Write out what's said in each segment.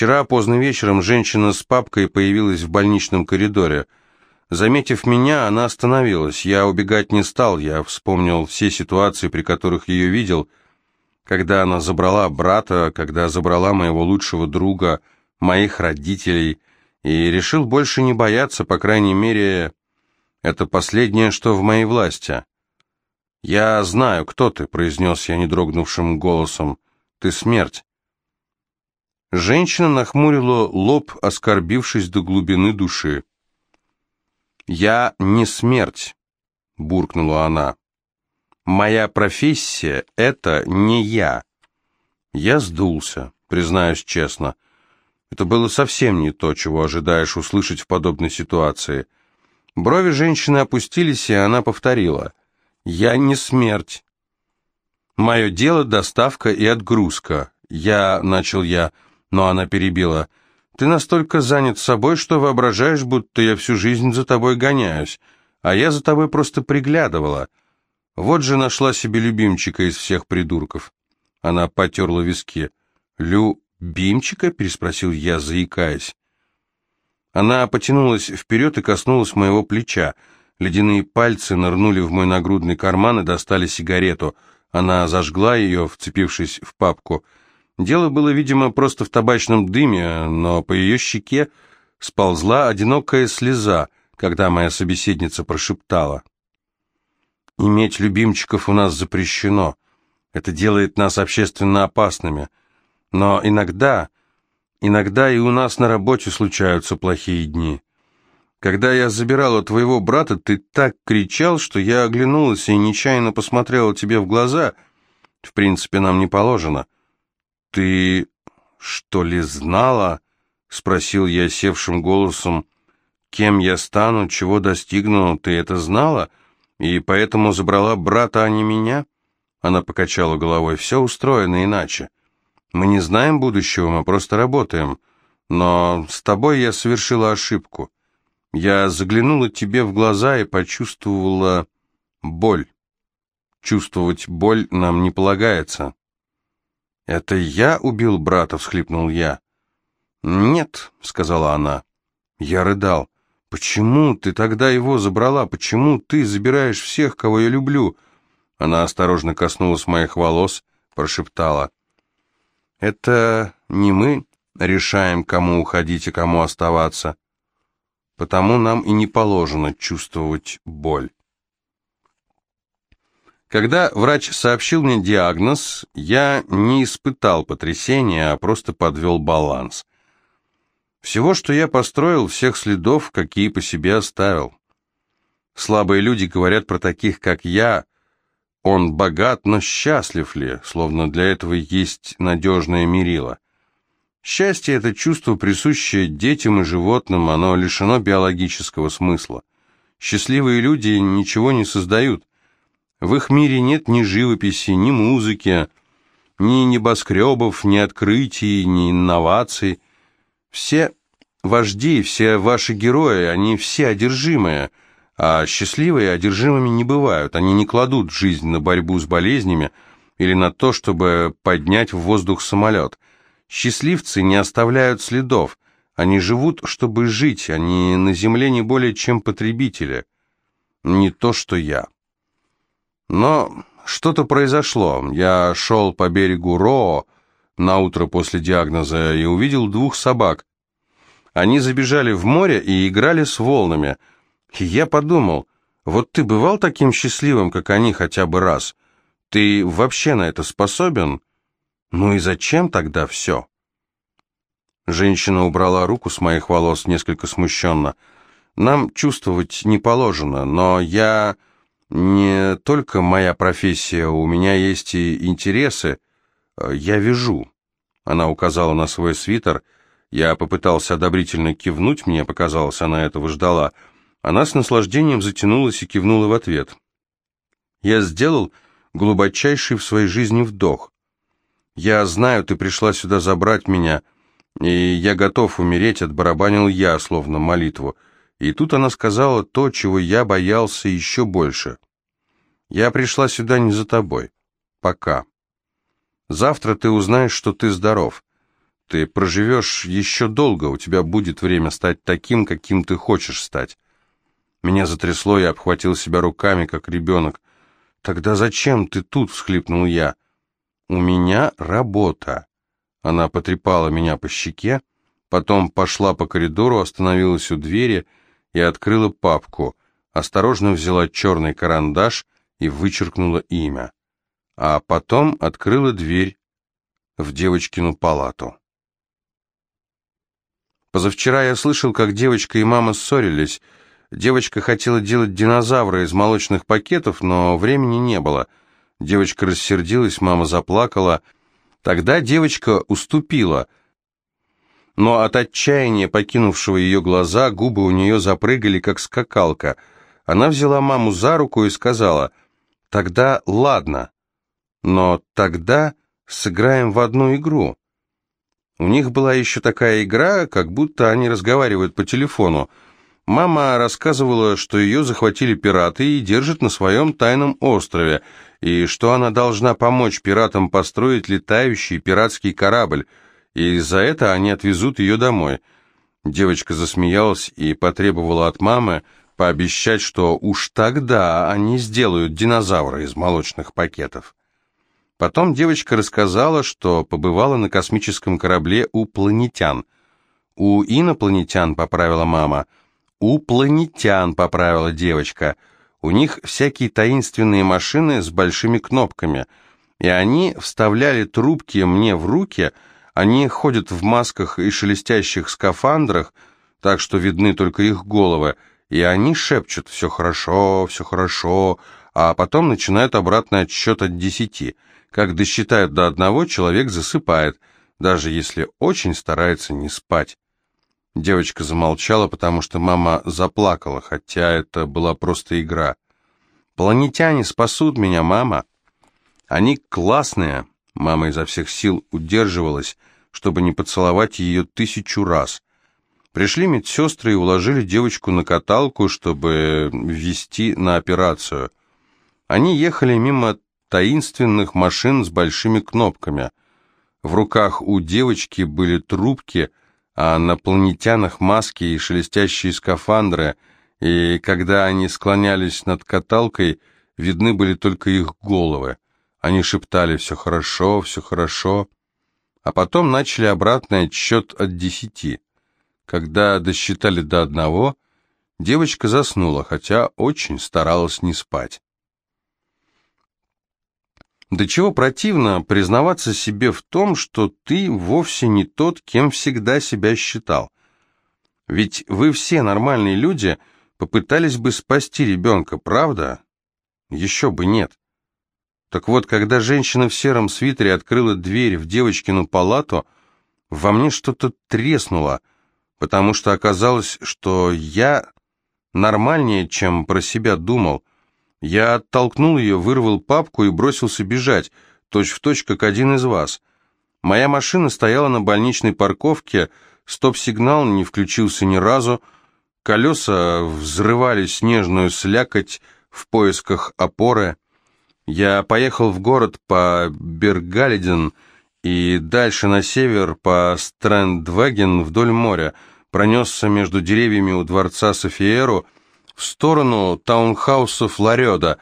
Вчера поздно вечером женщина с папкой появилась в больничном коридоре. Заметив меня, она остановилась. Я убегать не стал, я вспомнил все ситуации, при которых ее видел, когда она забрала брата, когда забрала моего лучшего друга, моих родителей, и решил больше не бояться, по крайней мере, это последнее, что в моей власти. «Я знаю, кто ты», — произнес я недрогнувшим голосом. «Ты смерть». Женщина нахмурила лоб, оскорбившись до глубины души. «Я не смерть», — буркнула она. «Моя профессия — это не я». Я сдулся, признаюсь честно. Это было совсем не то, чего ожидаешь услышать в подобной ситуации. Брови женщины опустились, и она повторила. «Я не смерть. Мое дело — доставка и отгрузка. Я, — начал я, но она перебила. Ты настолько занят собой, что воображаешь, будто я всю жизнь за тобой гоняюсь, а я за тобой просто приглядывала. Вот же нашла себе любимчика из всех придурков». Она потерла виски. «Лю... «Бимчика?» — переспросил я, заикаясь. Она потянулась вперед и коснулась моего плеча. Ледяные пальцы нырнули в мой нагрудный карман и достали сигарету. Она зажгла ее, вцепившись в папку. Дело было, видимо, просто в табачном дыме, но по ее щеке сползла одинокая слеза, когда моя собеседница прошептала. «Иметь любимчиков у нас запрещено. Это делает нас общественно опасными. Но иногда, иногда и у нас на работе случаются плохие дни. Когда я забирала твоего брата, ты так кричал, что я оглянулась и нечаянно посмотрела тебе в глаза. В принципе, нам не положено. Ты что ли знала? Спросил я севшим голосом. Кем я стану, чего достигну, ты это знала? И поэтому забрала брата, а не меня? Она покачала головой. Все устроено иначе. Мы не знаем будущего, мы просто работаем. Но с тобой я совершила ошибку. Я заглянула тебе в глаза и почувствовала боль. Чувствовать боль нам не полагается. «Это я убил брата?» — всхлипнул я. «Нет», — сказала она. Я рыдал. «Почему ты тогда его забрала? Почему ты забираешь всех, кого я люблю?» Она осторожно коснулась моих волос, прошептала. Это не мы решаем, кому уходить и кому оставаться. Потому нам и не положено чувствовать боль. Когда врач сообщил мне диагноз, я не испытал потрясения, а просто подвел баланс. Всего, что я построил, всех следов, какие по себе оставил. Слабые люди говорят про таких, как я, он богат, но счастлив ли, словно для этого есть надежное мерило. Счастье – это чувство, присущее детям и животным, оно лишено биологического смысла. Счастливые люди ничего не создают. В их мире нет ни живописи, ни музыки, ни небоскребов, ни открытий, ни инноваций. Все вожди, все ваши герои, они все одержимые – а счастливые одержимыми не бывают, они не кладут жизнь на борьбу с болезнями или на то, чтобы поднять в воздух самолет. Счастливцы не оставляют следов, они живут, чтобы жить, они на земле не более чем потребители. Не то, что я. Но что-то произошло. Я шел по берегу Роо на утро после диагноза и увидел двух собак. Они забежали в море и играли с волнами – и я подумал, вот ты бывал таким счастливым, как они, хотя бы раз? Ты вообще на это способен? Ну и зачем тогда все? Женщина убрала руку с моих волос несколько смущенно. Нам чувствовать не положено, но я... Не только моя профессия, у меня есть и интересы. Я вяжу. Она указала на свой свитер. Я попытался одобрительно кивнуть, мне показалось, она этого ждала — она с наслаждением затянулась и кивнула в ответ. Я сделал глубочайший в своей жизни вдох. «Я знаю, ты пришла сюда забрать меня, и я готов умереть», — отбарабанил я, словно молитву. И тут она сказала то, чего я боялся еще больше. «Я пришла сюда не за тобой. Пока. Завтра ты узнаешь, что ты здоров. Ты проживешь еще долго, у тебя будет время стать таким, каким ты хочешь стать. Меня затрясло, я обхватил себя руками, как ребенок. «Тогда зачем ты тут?» — всхлипнул я. «У меня работа». Она потрепала меня по щеке, потом пошла по коридору, остановилась у двери и открыла папку, осторожно взяла черный карандаш и вычеркнула имя. А потом открыла дверь в девочкину палату. Позавчера я слышал, как девочка и мама ссорились, Девочка хотела делать динозавра из молочных пакетов, но времени не было. Девочка рассердилась, мама заплакала. Тогда девочка уступила. Но от отчаяния, покинувшего ее глаза, губы у нее запрыгали, как скакалка. Она взяла маму за руку и сказала, «Тогда ладно, но тогда сыграем в одну игру». У них была еще такая игра, как будто они разговаривают по телефону. Мама рассказывала, что ее захватили пираты и держат на своем тайном острове, и что она должна помочь пиратам построить летающий пиратский корабль, и за это они отвезут ее домой. Девочка засмеялась и потребовала от мамы пообещать, что уж тогда они сделают динозавра из молочных пакетов. Потом девочка рассказала, что побывала на космическом корабле у планетян. «У инопланетян», — поправила мама, — «У планетян», — поправила девочка. «У них всякие таинственные машины с большими кнопками, и они вставляли трубки мне в руки, они ходят в масках и шелестящих скафандрах, так что видны только их головы, и они шепчут «все хорошо, все хорошо», а потом начинают обратный отсчет от десяти. Как досчитают до одного, человек засыпает, даже если очень старается не спать. Девочка замолчала, потому что мама заплакала, хотя это была просто игра. «Планетяне спасут меня, мама!» «Они классные!» Мама изо всех сил удерживалась, чтобы не поцеловать ее тысячу раз. Пришли медсестры и уложили девочку на каталку, чтобы ввести на операцию. Они ехали мимо таинственных машин с большими кнопками. В руках у девочки были трубки, а на планетянах маски и шелестящие скафандры, и когда они склонялись над каталкой, видны были только их головы. Они шептали «все хорошо, все хорошо», а потом начали обратный отсчет от десяти. Когда досчитали до одного, девочка заснула, хотя очень старалась не спать. До чего противно признаваться себе в том, что ты вовсе не тот, кем всегда себя считал. Ведь вы все нормальные люди попытались бы спасти ребенка, правда? Еще бы нет. Так вот, когда женщина в сером свитере открыла дверь в девочкину палату, во мне что-то треснуло, потому что оказалось, что я нормальнее, чем про себя думал, я оттолкнул ее, вырвал папку и бросился бежать, точь-в-точь, точь, как один из вас. Моя машина стояла на больничной парковке, стоп-сигнал не включился ни разу, колеса взрывали снежную слякоть в поисках опоры. Я поехал в город по Бергалиден и дальше на север по Стрэндваген вдоль моря, пронесся между деревьями у дворца Софиеру, в сторону таунхауса Флореда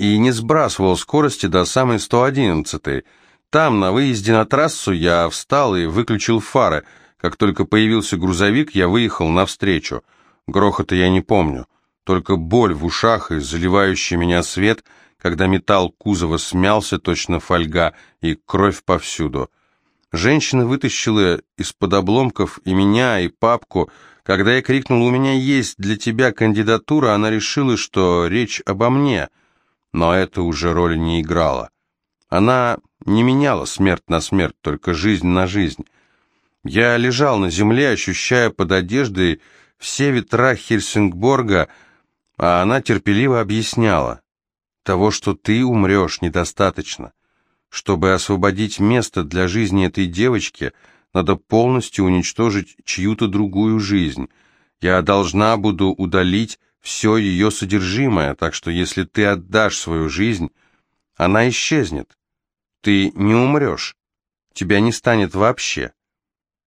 и не сбрасывал скорости до самой 111-й. Там, на выезде на трассу, я встал и выключил фары. Как только появился грузовик, я выехал навстречу. Грохота я не помню. Только боль в ушах и заливающий меня свет, когда металл кузова смялся, точно фольга, и кровь повсюду. Женщина вытащила из-под обломков и меня, и папку, когда я крикнул «У меня есть для тебя кандидатура», она решила, что речь обо мне, но это уже роли не играло. Она не меняла смерть на смерть, только жизнь на жизнь. Я лежал на земле, ощущая под одеждой все ветра Хельсингборга, а она терпеливо объясняла. Того, что ты умрешь, недостаточно. Чтобы освободить место для жизни этой девочки – надо полностью уничтожить чью-то другую жизнь. Я должна буду удалить все ее содержимое, так что если ты отдашь свою жизнь, она исчезнет. Ты не умрешь. Тебя не станет вообще.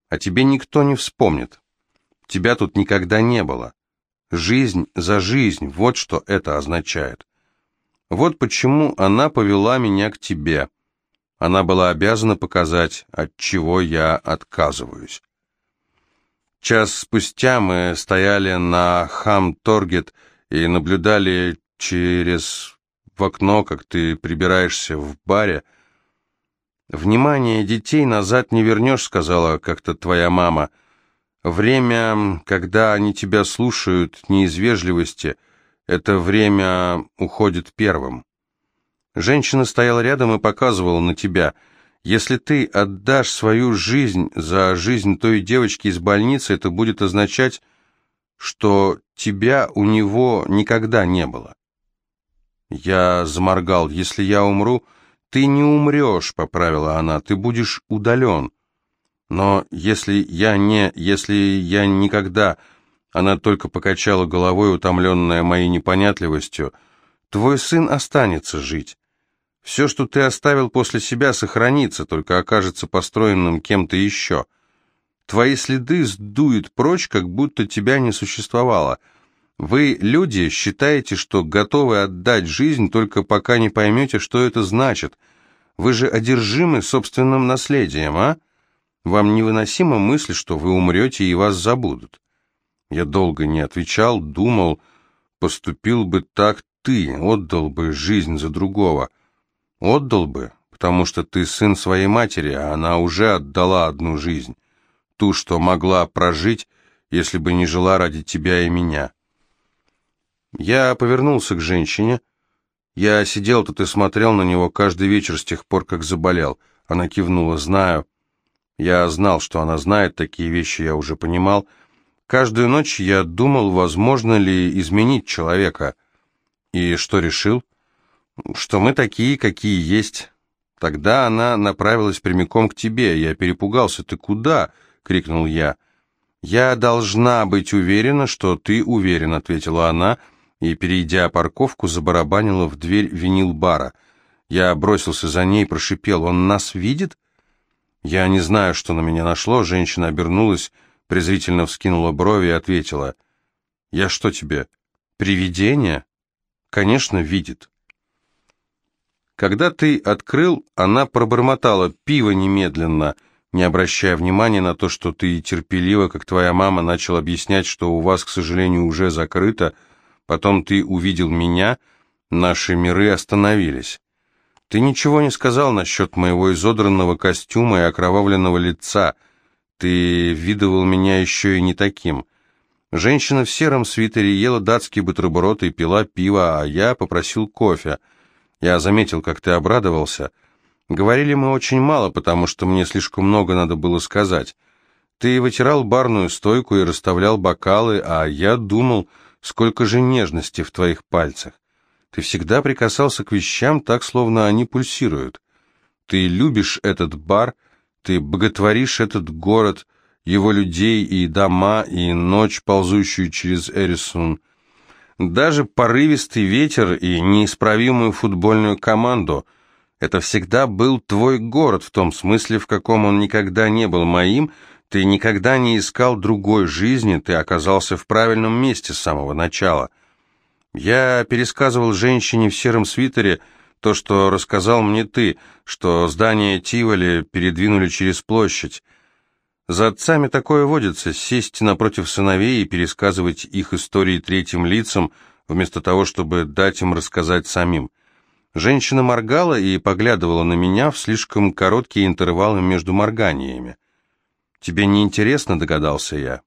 А тебе никто не вспомнит. Тебя тут никогда не было. Жизнь за жизнь, вот что это означает. Вот почему она повела меня к тебе. Она была обязана показать, от чего я отказываюсь. Час спустя мы стояли на Хам-Торгет и наблюдали через в окно, как ты прибираешься в баре. «Внимание детей назад не вернешь», — сказала как-то твоя мама. «Время, когда они тебя слушают, не из вежливости, это время уходит первым». Женщина стояла рядом и показывала на тебя. «Если ты отдашь свою жизнь за жизнь той девочки из больницы, это будет означать, что тебя у него никогда не было». Я заморгал. «Если я умру...» «Ты не умрешь», — поправила она, — «ты будешь удален». «Но если я не... если я никогда...» Она только покачала головой, утомленная моей непонятливостью. «Твой сын останется жить. Все, что ты оставил после себя, сохранится, только окажется построенным кем-то еще. Твои следы сдуют прочь, как будто тебя не существовало. Вы, люди, считаете, что готовы отдать жизнь, только пока не поймете, что это значит. Вы же одержимы собственным наследием, а? Вам невыносима мысль, что вы умрете и вас забудут. Я долго не отвечал, думал, поступил бы так ты, отдал бы жизнь за другого. Отдал бы, потому что ты сын своей матери, а она уже отдала одну жизнь, ту, что могла прожить, если бы не жила ради тебя и меня. Я повернулся к женщине. Я сидел тут и смотрел на него каждый вечер с тех пор, как заболел. Она кивнула, знаю. Я знал, что она знает, такие вещи я уже понимал. Каждую ночь я думал, возможно ли изменить человека. И что решил? Что мы такие, какие есть. Тогда она направилась прямиком к тебе. Я перепугался. «Ты куда?» — крикнул я. «Я должна быть уверена, что ты уверен», — ответила она, — и, перейдя парковку, забарабанила в дверь винил-бара. Я бросился за ней, прошипел, «Он нас видит?» Я не знаю, что на меня нашло, женщина обернулась, презрительно вскинула брови и ответила, «Я что тебе, привидение?» «Конечно, видит». Когда ты открыл, она пробормотала «пиво немедленно», не обращая внимания на то, что ты терпеливо, как твоя мама, начал объяснять, что у вас, к сожалению, уже закрыто, — Потом ты увидел меня, наши миры остановились. Ты ничего не сказал насчет моего изодранного костюма и окровавленного лица. Ты видывал меня еще и не таким. Женщина в сером свитере ела датский бутерброд и пила пиво, а я попросил кофе. Я заметил, как ты обрадовался. Говорили мы очень мало, потому что мне слишком много надо было сказать. Ты вытирал барную стойку и расставлял бокалы, а я думал Сколько же нежности в твоих пальцах. Ты всегда прикасался к вещам так, словно они пульсируют. Ты любишь этот бар, ты боготворишь этот город, его людей и дома, и ночь, ползущую через Эрисон. Даже порывистый ветер и неисправимую футбольную команду — это всегда был твой город в том смысле, в каком он никогда не был моим, ты никогда не искал другой жизни, ты оказался в правильном месте с самого начала. Я пересказывал женщине в сером свитере то, что рассказал мне ты, что здание Тиволи передвинули через площадь. За отцами такое водится, сесть напротив сыновей и пересказывать их истории третьим лицам, вместо того, чтобы дать им рассказать самим. Женщина моргала и поглядывала на меня в слишком короткие интервалы между морганиями. «Тебе не интересно?» — догадался я.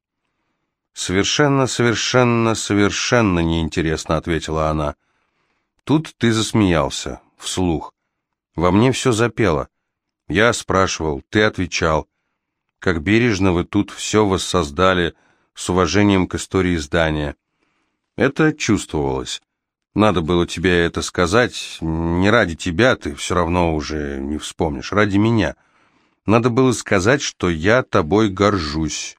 «Совершенно, совершенно, совершенно неинтересно», — ответила она. Тут ты засмеялся, вслух. Во мне все запело. Я спрашивал, ты отвечал. Как бережно вы тут все воссоздали с уважением к истории здания. Это чувствовалось. Надо было тебе это сказать. Не ради тебя, ты все равно уже не вспомнишь. Ради меня. Надо было сказать, что я тобой горжусь.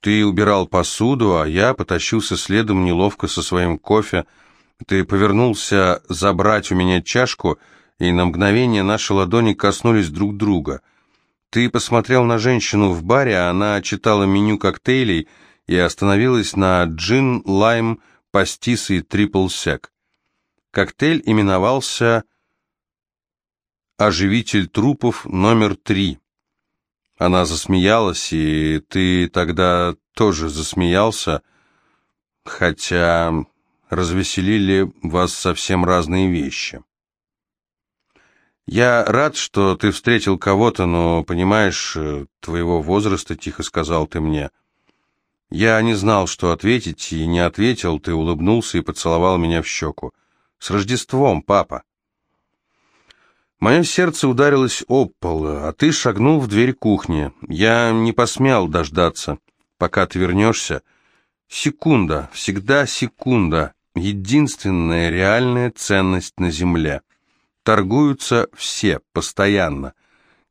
Ты убирал посуду, а я потащился следом неловко со своим кофе. Ты повернулся забрать у меня чашку, и на мгновение наши ладони коснулись друг друга. Ты посмотрел на женщину в баре, а она читала меню коктейлей и остановилась на джин, лайм, пастис и трипл сек. Коктейль именовался «Оживитель трупов номер три». Она засмеялась, и ты тогда тоже засмеялся, хотя развеселили вас совсем разные вещи. «Я рад, что ты встретил кого-то, но, понимаешь, э, твоего возраста, — тихо сказал ты мне. Я не знал, что ответить, и не ответил, ты улыбнулся и поцеловал меня в щеку. С Рождеством, папа!» Мое сердце ударилось об пол, а ты шагнул в дверь кухни. Я не посмел дождаться, пока ты вернешься. Секунда, всегда секунда, единственная реальная ценность на земле. Торгуются все, постоянно.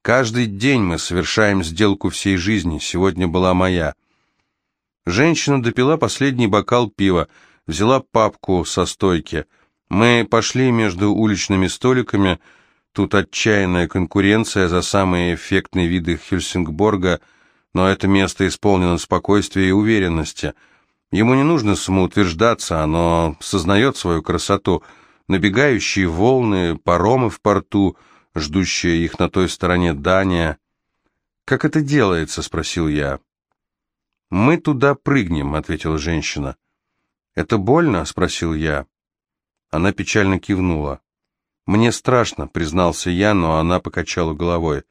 Каждый день мы совершаем сделку всей жизни, сегодня была моя. Женщина допила последний бокал пива, взяла папку со стойки. Мы пошли между уличными столиками, Тут отчаянная конкуренция за самые эффектные виды Хельсингборга, но это место исполнено спокойствия и уверенности. Ему не нужно самоутверждаться, оно сознает свою красоту. Набегающие волны, паромы в порту, ждущие их на той стороне Дания. «Как это делается?» — спросил я. «Мы туда прыгнем», — ответила женщина. «Это больно?» — спросил я. Она печально кивнула. «Мне страшно», — признался я, но она покачала головой.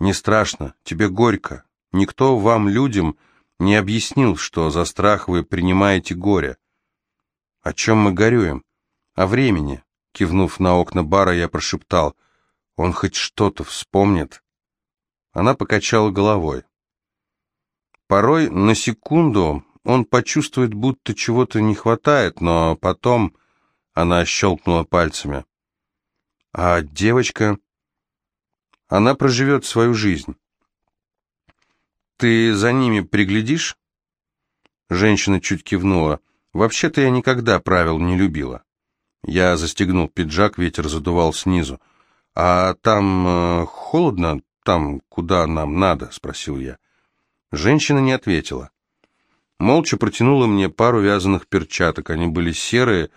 «Не страшно, тебе горько. Никто вам, людям, не объяснил, что за страх вы принимаете горе». «О чем мы горюем?» «О времени», — кивнув на окна бара, я прошептал. «Он хоть что-то вспомнит?» Она покачала головой. Порой на секунду он почувствует, будто чего-то не хватает, но потом она щелкнула пальцами. А девочка... Она проживет свою жизнь. Ты за ними приглядишь? Женщина чуть кивнула. Вообще-то я никогда правил не любила. Я застегнул пиджак, ветер задувал снизу. «А там э, холодно? Там, куда нам надо?» — спросил я. Женщина не ответила. Молча протянула мне пару вязаных перчаток. Они были серые,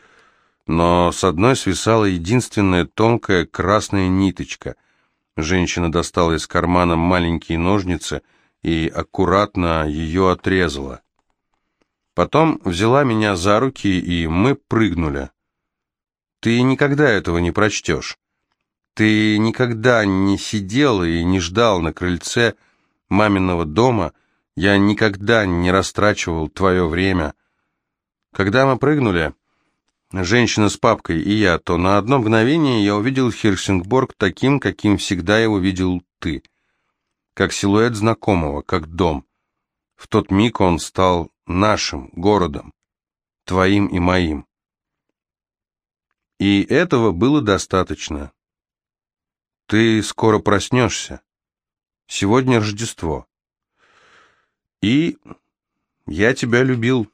но с одной свисала единственная тонкая красная ниточка. Женщина достала из кармана маленькие ножницы и аккуратно ее отрезала. Потом взяла меня за руки, и мы прыгнули. Ты никогда этого не прочтешь. Ты никогда не сидел и не ждал на крыльце маминого дома, я никогда не растрачивал твое время. Когда мы прыгнули, женщина с папкой и я, то на одно мгновение я увидел Хирсингборг таким, каким всегда его видел ты. Как силуэт знакомого, как дом. В тот миг он стал нашим городом, твоим и моим. И этого было достаточно. Ты скоро проснешься. Сегодня Рождество. И я тебя любил.